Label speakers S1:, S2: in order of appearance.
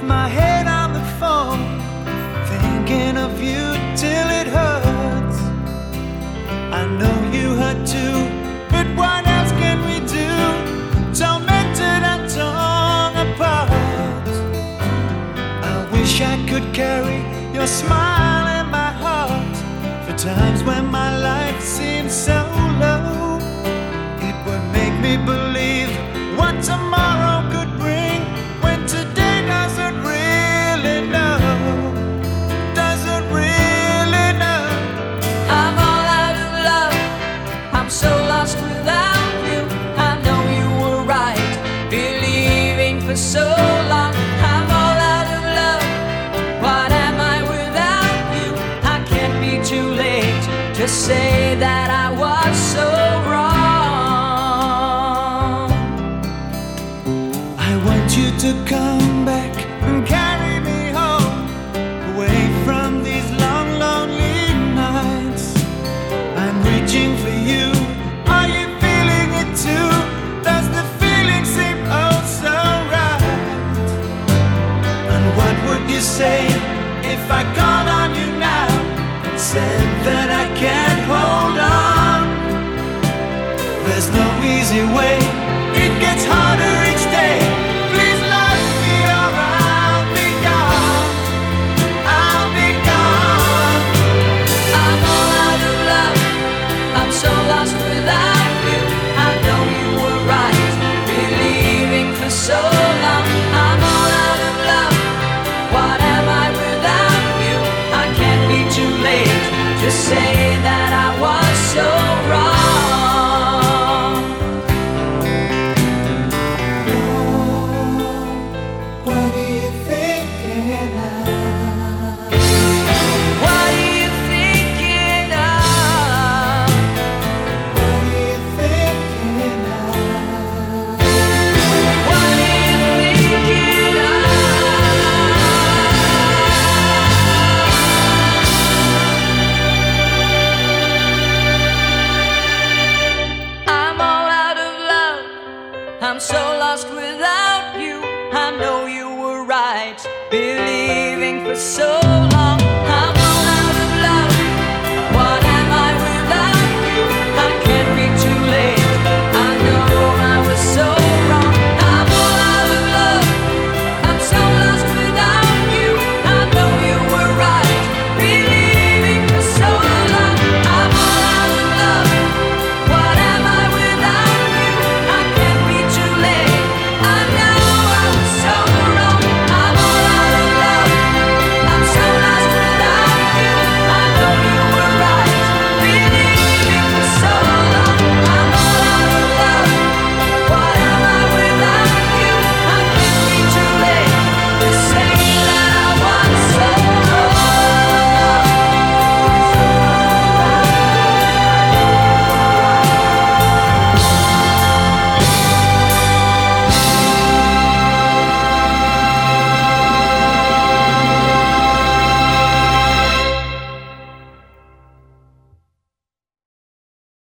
S1: with my head on the phone, thinking of you till it hurts. I know you hurt too,
S2: but what else can we do? Tormented and torn apart. I wish I could carry your smile in my heart for times when my life seems so low. It would make me believe. Say that I was so wrong.
S1: I want you to come back and carry me home, away from these long, lonely nights. I'm reaching for you. Are you feeling it too? Does the feeling seem oh so right? And what would you say if I called on you now said that I can't hold on? There's no easy way. It gets harder
S2: believing for so long.